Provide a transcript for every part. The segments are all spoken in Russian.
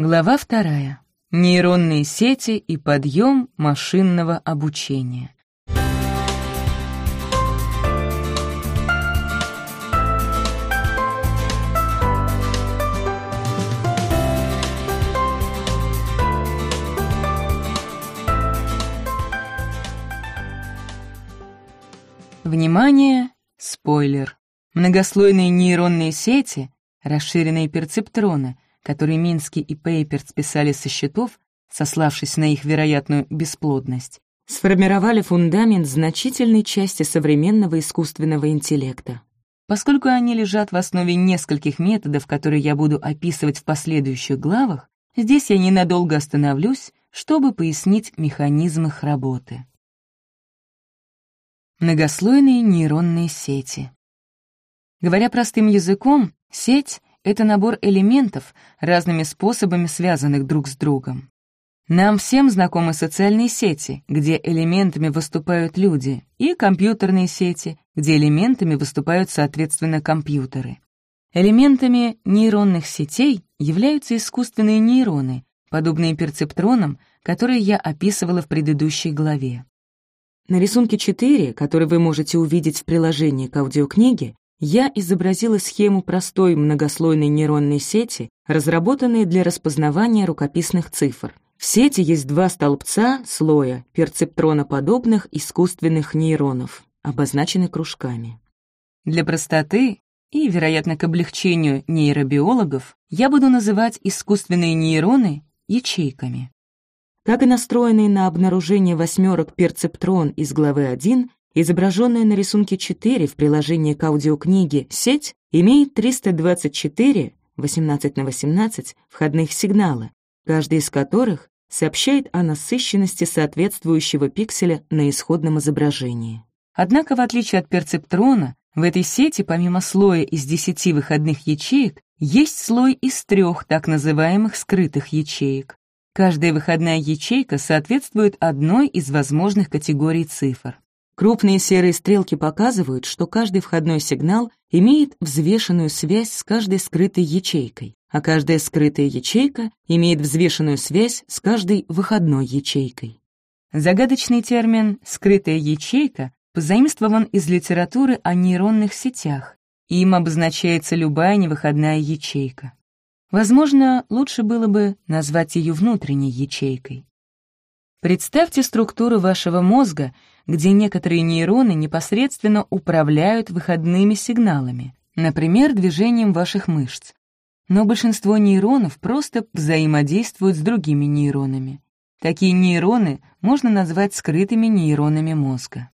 Глава вторая. Нейронные сети и подъем машинного обучения. Внимание! Спойлер. Многослойные нейронные сети, расширенные перцептроны, которые Минский и Пейперт списали со счетов, сославшись на их вероятную бесплодность, сформировали фундамент значительной части современного искусственного интеллекта. Поскольку они лежат в основе нескольких методов, которые я буду описывать в последующих главах, здесь я ненадолго остановлюсь, чтобы пояснить механизм их работы. Многослойные нейронные сети. Говоря простым языком, сеть — это набор элементов, разными способами связанных друг с другом. Нам всем знакомы социальные сети, где элементами выступают люди, и компьютерные сети, где элементами выступают, соответственно, компьютеры. Элементами нейронных сетей являются искусственные нейроны, подобные перцептронам, которые я описывала в предыдущей главе. На рисунке 4, который вы можете увидеть в приложении к аудиокниге, я изобразила схему простой многослойной нейронной сети, разработанной для распознавания рукописных цифр. В сети есть два столбца слоя перцептроноподобных искусственных нейронов, обозначены кружками. Для простоты и, вероятно, к облегчению нейробиологов, я буду называть искусственные нейроны ячейками. Как и настроенный на обнаружение восьмерок перцептрон из главы 1, изображенная на рисунке 4 в приложении к аудиокниге сеть имеет 324, 18 на 18, входных сигнала, каждый из которых сообщает о насыщенности соответствующего пикселя на исходном изображении. Однако, в отличие от перцептрона, в этой сети, помимо слоя из 10 выходных ячеек, есть слой из трех так называемых скрытых ячеек. Каждая выходная ячейка соответствует одной из возможных категорий цифр. Крупные серые стрелки показывают, что каждый входной сигнал имеет взвешенную связь с каждой скрытой ячейкой, а каждая скрытая ячейка имеет взвешенную связь с каждой выходной ячейкой. Загадочный термин «скрытая ячейка» позаимствован из литературы о нейронных сетях. Им обозначается любая невыходная ячейка. Возможно, лучше было бы назвать ее внутренней ячейкой. Представьте структуру вашего мозга, где некоторые нейроны непосредственно управляют выходными сигналами, например, движением ваших мышц. Но большинство нейронов просто взаимодействуют с другими нейронами. Такие нейроны можно назвать скрытыми нейронами мозга.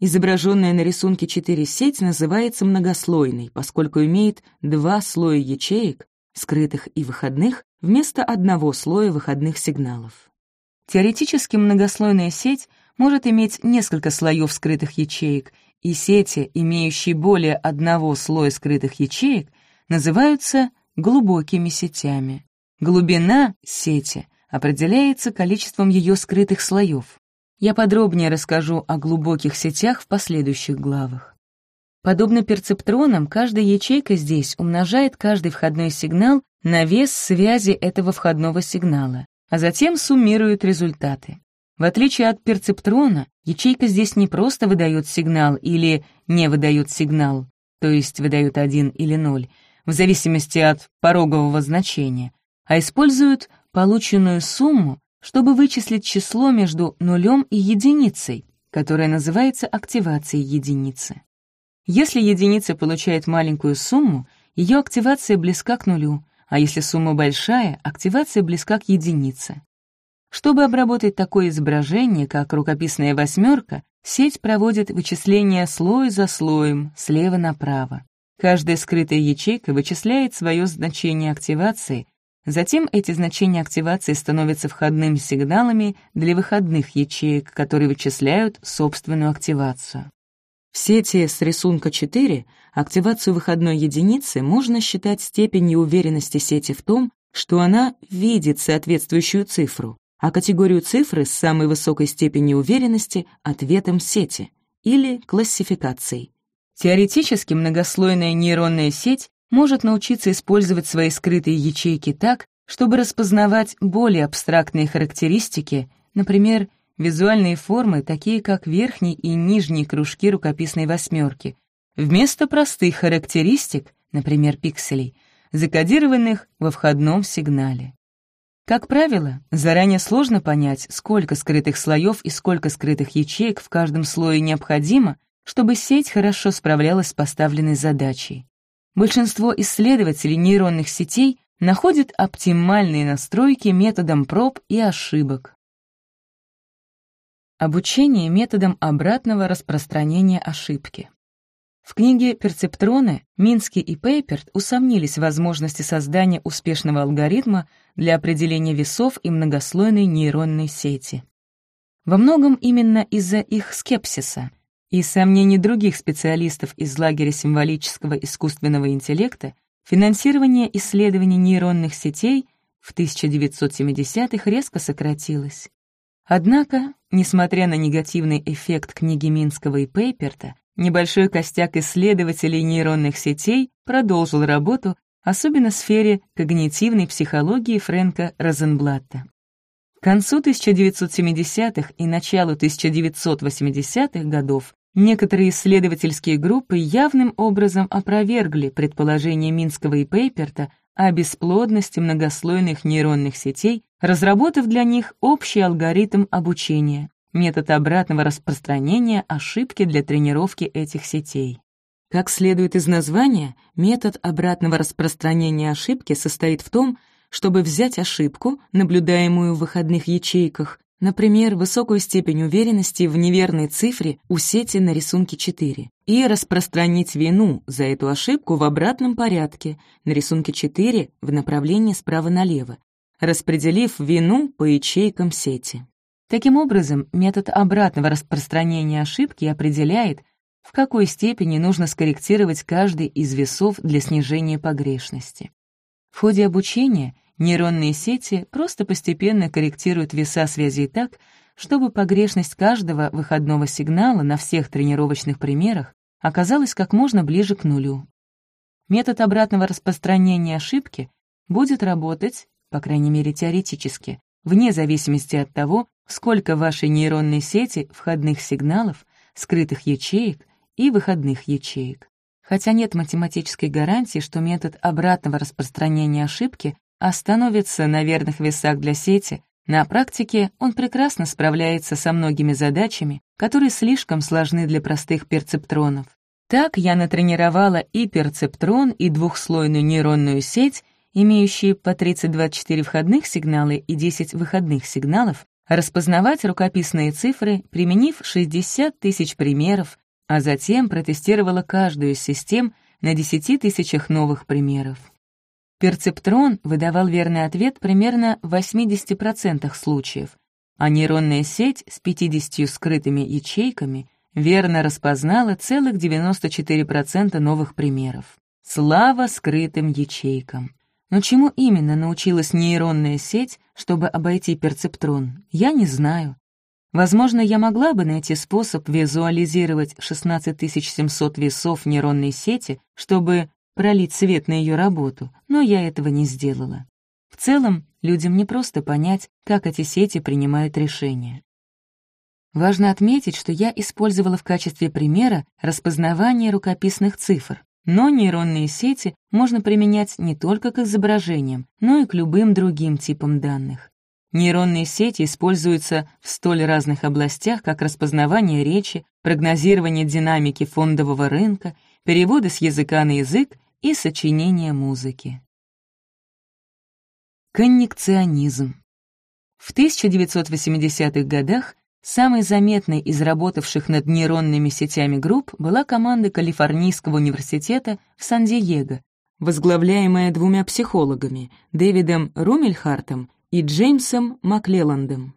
Изображенная на рисунке 4 сеть называется многослойной, поскольку имеет два слоя ячеек, скрытых и выходных, вместо одного слоя выходных сигналов. Теоретически многослойная сеть может иметь несколько слоев скрытых ячеек, и сети, имеющие более одного слоя скрытых ячеек, называются глубокими сетями. Глубина сети определяется количеством ее скрытых слоев. Я подробнее расскажу о глубоких сетях в последующих главах. Подобно перцептронам, каждая ячейка здесь умножает каждый входной сигнал на вес связи этого входного сигнала, а затем суммирует результаты. В отличие от перцептрона, ячейка здесь не просто выдает сигнал или не выдает сигнал, то есть выдает один или ноль, в зависимости от порогового значения, а использует полученную сумму, чтобы вычислить число между нулем и единицей, которое называется активацией единицы. Если единица получает маленькую сумму, ее активация близка к нулю, а если сумма большая, активация близка к единице. Чтобы обработать такое изображение, как рукописная восьмерка, сеть проводит вычисления слой за слоем, слева направо. Каждая скрытая ячейка вычисляет свое значение активации, затем эти значения активации становятся входными сигналами для выходных ячеек, которые вычисляют собственную активацию. В сети с рисунка 4 активацию выходной единицы можно считать степенью уверенности сети в том, что она видит соответствующую цифру, а категорию цифры с самой высокой степенью уверенности — ответом сети или классификацией. Теоретически многослойная нейронная сеть может научиться использовать свои скрытые ячейки так, чтобы распознавать более абстрактные характеристики, например, визуальные формы, такие как верхний и нижний кружки рукописной восьмерки, вместо простых характеристик, например, пикселей, закодированных во входном сигнале. Как правило, заранее сложно понять, сколько скрытых слоев и сколько скрытых ячеек в каждом слое необходимо, чтобы сеть хорошо справлялась с поставленной задачей. Большинство исследователей нейронных сетей находят оптимальные настройки методом проб и ошибок. Обучение методом обратного распространения ошибки. В книге «Перцептроны» Минский и Пейперт усомнились в возможности создания успешного алгоритма для определения весов и многослойной нейронной сети. Во многом именно из-за их скепсиса и сомнений других специалистов из лагеря символического искусственного интеллекта финансирование исследований нейронных сетей в 1970-х резко сократилось. Однако, несмотря на негативный эффект книги Минского и Пейперта, Небольшой костяк исследователей нейронных сетей продолжил работу, особенно в сфере когнитивной психологии Фрэнка Розенблатта. К концу 1970-х и началу 1980-х годов некоторые исследовательские группы явным образом опровергли предположение Минского и Пейперта о бесплодности многослойных нейронных сетей, разработав для них общий алгоритм обучения метод обратного распространения ошибки для тренировки этих сетей. Как следует из названия, метод обратного распространения ошибки состоит в том, чтобы взять ошибку, наблюдаемую в выходных ячейках, например, высокую степень уверенности в неверной цифре у сети на рисунке 4, и распространить вину за эту ошибку в обратном порядке на рисунке 4 в направлении справа налево, распределив вину по ячейкам сети. Таким образом, метод обратного распространения ошибки определяет, в какой степени нужно скорректировать каждый из весов для снижения погрешности. В ходе обучения нейронные сети просто постепенно корректируют веса связей так, чтобы погрешность каждого выходного сигнала на всех тренировочных примерах оказалась как можно ближе к нулю. Метод обратного распространения ошибки будет работать, по крайней мере теоретически, вне зависимости от того, сколько в вашей нейронной сети входных сигналов, скрытых ячеек и выходных ячеек. Хотя нет математической гарантии, что метод обратного распространения ошибки остановится на верных весах для сети, на практике он прекрасно справляется со многими задачами, которые слишком сложны для простых перцептронов. Так я натренировала и перцептрон, и двухслойную нейронную сеть, имеющие по 30-24 входных сигнала и 10 выходных сигналов, распознавать рукописные цифры, применив 60 тысяч примеров, а затем протестировала каждую из систем на 10 тысячах новых примеров. Перцептрон выдавал верный ответ примерно в 80% случаев, а нейронная сеть с 50 скрытыми ячейками верно распознала целых 94% новых примеров. Слава скрытым ячейкам! Но чему именно научилась нейронная сеть, чтобы обойти перцептрон, я не знаю. Возможно, я могла бы найти способ визуализировать 16700 весов нейронной сети, чтобы пролить свет на ее работу, но я этого не сделала. В целом, людям не просто понять, как эти сети принимают решения. Важно отметить, что я использовала в качестве примера распознавание рукописных цифр, но нейронные сети можно применять не только к изображениям, но и к любым другим типам данных. Нейронные сети используются в столь разных областях, как распознавание речи, прогнозирование динамики фондового рынка, переводы с языка на язык и сочинение музыки. Коннекционизм. В 1980-х годах Самой заметной из работавших над нейронными сетями групп была команда Калифорнийского университета в Сан-Диего, возглавляемая двумя психологами — Дэвидом Румельхартом и Джеймсом Маклелландом.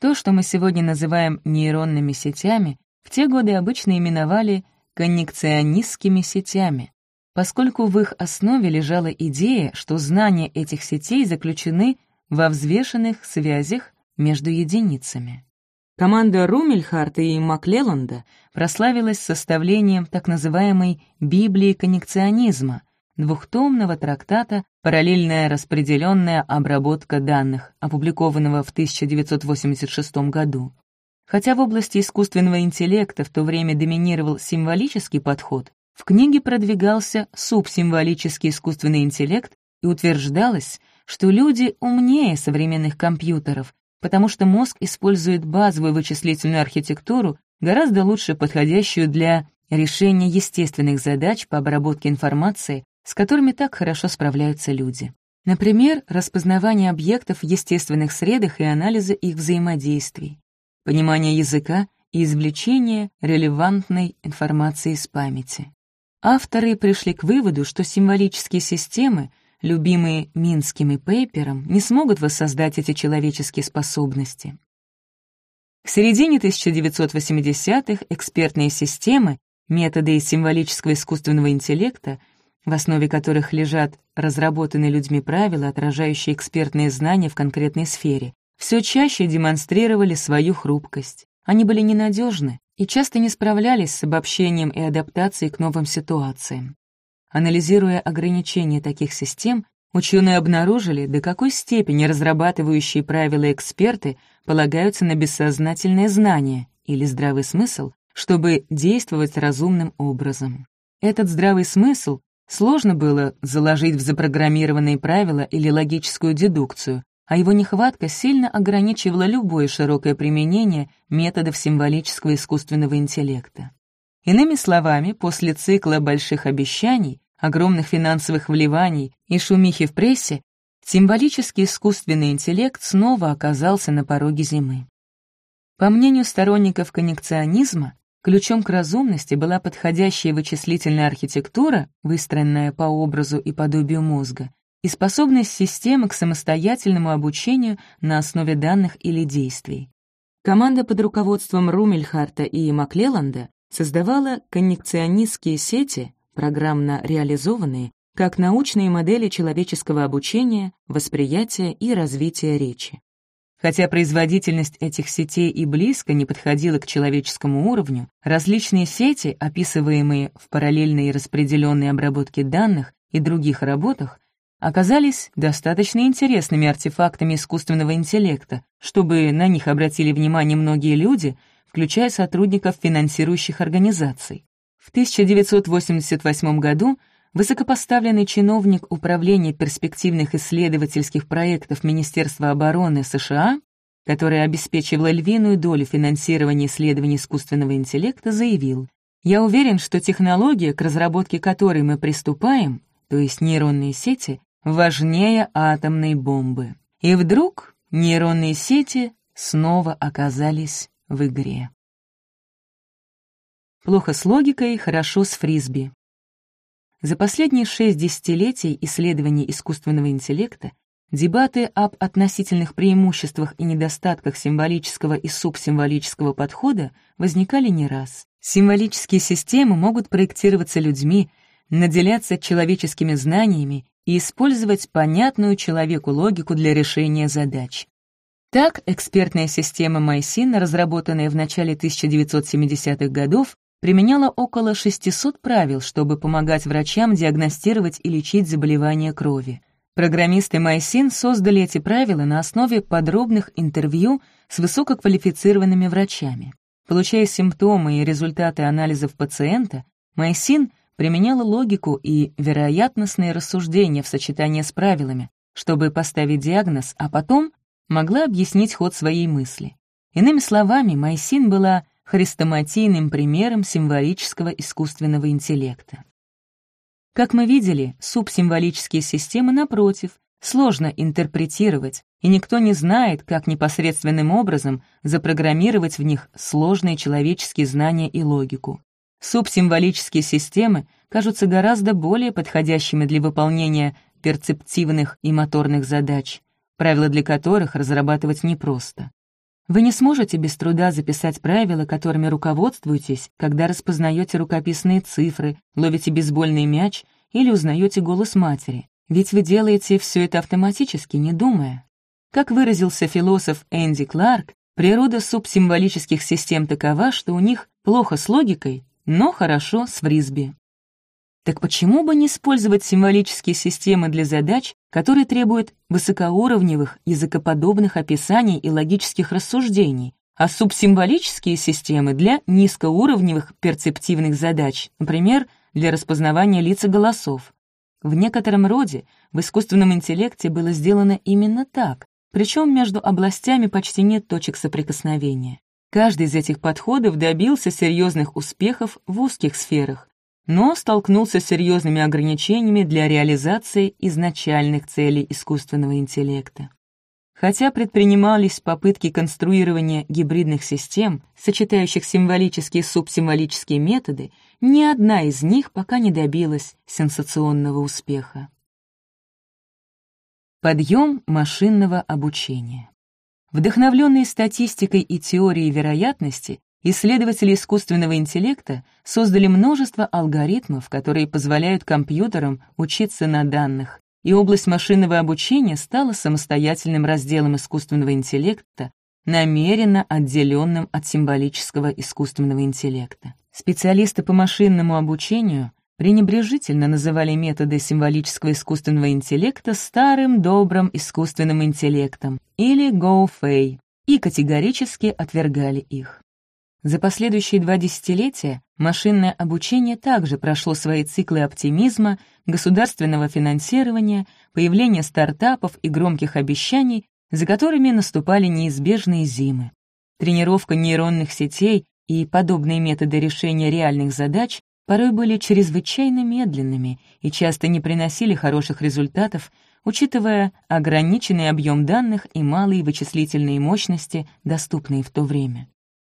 То, что мы сегодня называем нейронными сетями, в те годы обычно именовали коннекционистскими сетями, поскольку в их основе лежала идея, что знания этих сетей заключены во взвешенных связях между единицами. Команда Румельхарта и Маклелланда прославилась составлением так называемой «Библии коннекционизма», двухтомного трактата «Параллельная распределенная обработка данных», опубликованного в 1986 году. Хотя в области искусственного интеллекта в то время доминировал символический подход, в книге продвигался субсимволический искусственный интеллект и утверждалось, что люди умнее современных компьютеров, потому что мозг использует базовую вычислительную архитектуру, гораздо лучше подходящую для решения естественных задач по обработке информации, с которыми так хорошо справляются люди. Например, распознавание объектов в естественных средах и анализа их взаимодействий, понимание языка и извлечение релевантной информации из памяти. Авторы пришли к выводу, что символические системы — любимые Минским и Пейпером, не смогут воссоздать эти человеческие способности. К середине 1980-х экспертные системы, методы символического искусственного интеллекта, в основе которых лежат разработанные людьми правила, отражающие экспертные знания в конкретной сфере, все чаще демонстрировали свою хрупкость. Они были ненадежны и часто не справлялись с обобщением и адаптацией к новым ситуациям. Анализируя ограничения таких систем, ученые обнаружили, до какой степени разрабатывающие правила эксперты полагаются на бессознательное знание или здравый смысл, чтобы действовать разумным образом. Этот здравый смысл сложно было заложить в запрограммированные правила или логическую дедукцию, а его нехватка сильно ограничивала любое широкое применение методов символического искусственного интеллекта. Иными словами, после цикла больших обещаний огромных финансовых вливаний и шумихи в прессе, символический искусственный интеллект снова оказался на пороге зимы. По мнению сторонников коннекционизма, ключом к разумности была подходящая вычислительная архитектура, выстроенная по образу и подобию мозга, и способность системы к самостоятельному обучению на основе данных или действий. Команда под руководством Румельхарта и Маклелланда создавала коннекционистские сети, программно реализованные как научные модели человеческого обучения, восприятия и развития речи. Хотя производительность этих сетей и близко не подходила к человеческому уровню, различные сети, описываемые в параллельной распределенной обработке данных и других работах, оказались достаточно интересными артефактами искусственного интеллекта, чтобы на них обратили внимание многие люди, включая сотрудников финансирующих организаций. В 1988 году высокопоставленный чиновник Управления перспективных исследовательских проектов Министерства обороны США, который обеспечивал львиную долю финансирования исследований искусственного интеллекта, заявил, «Я уверен, что технология, к разработке которой мы приступаем, то есть нейронные сети, важнее атомной бомбы». И вдруг нейронные сети снова оказались в игре. Плохо с логикой, хорошо с фрисби. За последние шесть десятилетий исследований искусственного интеллекта дебаты об относительных преимуществах и недостатках символического и субсимволического подхода возникали не раз. Символические системы могут проектироваться людьми, наделяться человеческими знаниями и использовать понятную человеку логику для решения задач. Так, экспертная система Майсин, разработанная в начале 1970-х годов, применяла около 600 правил, чтобы помогать врачам диагностировать и лечить заболевания крови. Программисты Майсин создали эти правила на основе подробных интервью с высококвалифицированными врачами. Получая симптомы и результаты анализов пациента, Майсин применяла логику и вероятностные рассуждения в сочетании с правилами, чтобы поставить диагноз, а потом могла объяснить ход своей мысли. Иными словами, Майсин была хрестоматийным примером символического искусственного интеллекта. Как мы видели, субсимволические системы, напротив, сложно интерпретировать, и никто не знает, как непосредственным образом запрограммировать в них сложные человеческие знания и логику. Субсимволические системы кажутся гораздо более подходящими для выполнения перцептивных и моторных задач, правила для которых разрабатывать непросто. Вы не сможете без труда записать правила, которыми руководствуетесь, когда распознаете рукописные цифры, ловите бейсбольный мяч или узнаете голос матери. Ведь вы делаете все это автоматически, не думая. Как выразился философ Энди Кларк, природа субсимволических систем такова, что у них плохо с логикой, но хорошо с фрисби. Так почему бы не использовать символические системы для задач, которые требуют высокоуровневых языкоподобных описаний и логических рассуждений, а субсимволические системы для низкоуровневых перцептивных задач, например, для распознавания лиц и голосов. В некотором роде в искусственном интеллекте было сделано именно так, причем между областями почти нет точек соприкосновения. Каждый из этих подходов добился серьезных успехов в узких сферах, но столкнулся с серьезными ограничениями для реализации изначальных целей искусственного интеллекта. Хотя предпринимались попытки конструирования гибридных систем, сочетающих символические и субсимволические методы, ни одна из них пока не добилась сенсационного успеха. Подъем машинного обучения. Вдохновленные статистикой и теорией вероятности, исследователи искусственного интеллекта создали множество алгоритмов, которые позволяют компьютерам учиться на данных, и область машинного обучения стала самостоятельным разделом искусственного интеллекта, намеренно отделенным от символического искусственного интеллекта. Специалисты по машинному обучению пренебрежительно называли методы символического искусственного интеллекта старым добрым искусственным интеллектом или GoFei и категорически отвергали их. За последующие два десятилетия машинное обучение также прошло свои циклы оптимизма, государственного финансирования, появления стартапов и громких обещаний, за которыми наступали неизбежные зимы. Тренировка нейронных сетей и подобные методы решения реальных задач порой были чрезвычайно медленными и часто не приносили хороших результатов, учитывая ограниченный объем данных и малые вычислительные мощности, доступные в то время.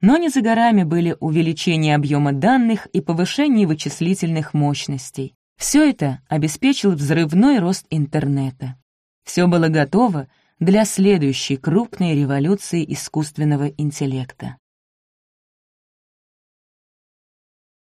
Но не за горами были увеличение объема данных и повышение вычислительных мощностей. Все это обеспечил взрывной рост интернета. Все было готово для следующей крупной революции искусственного интеллекта.